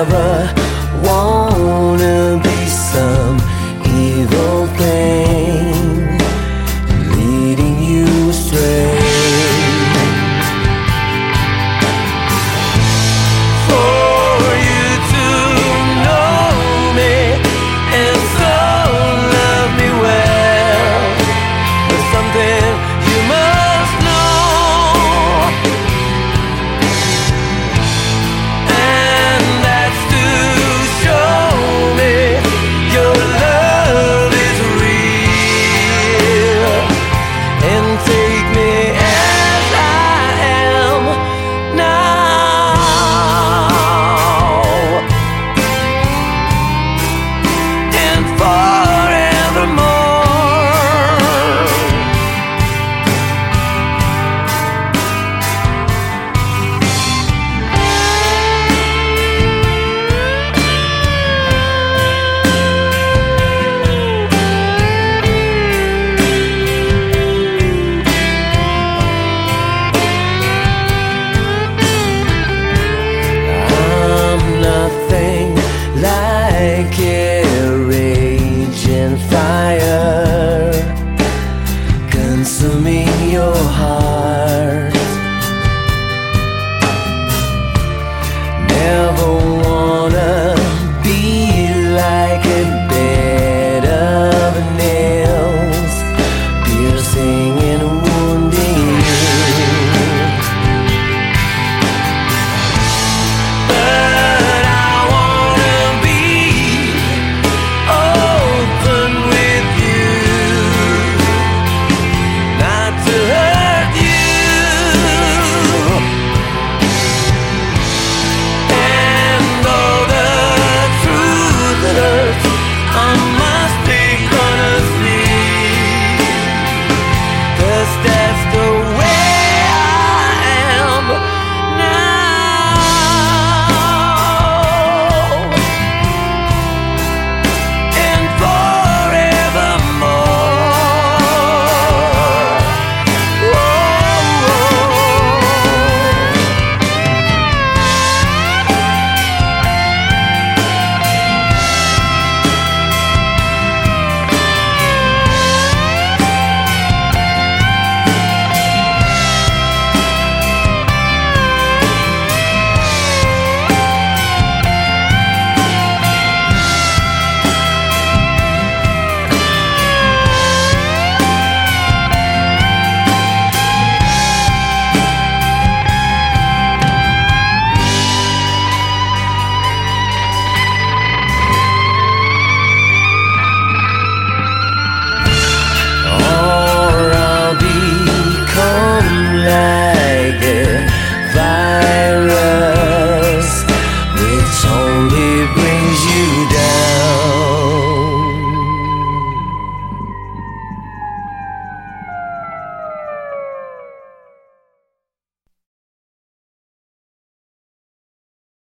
Never.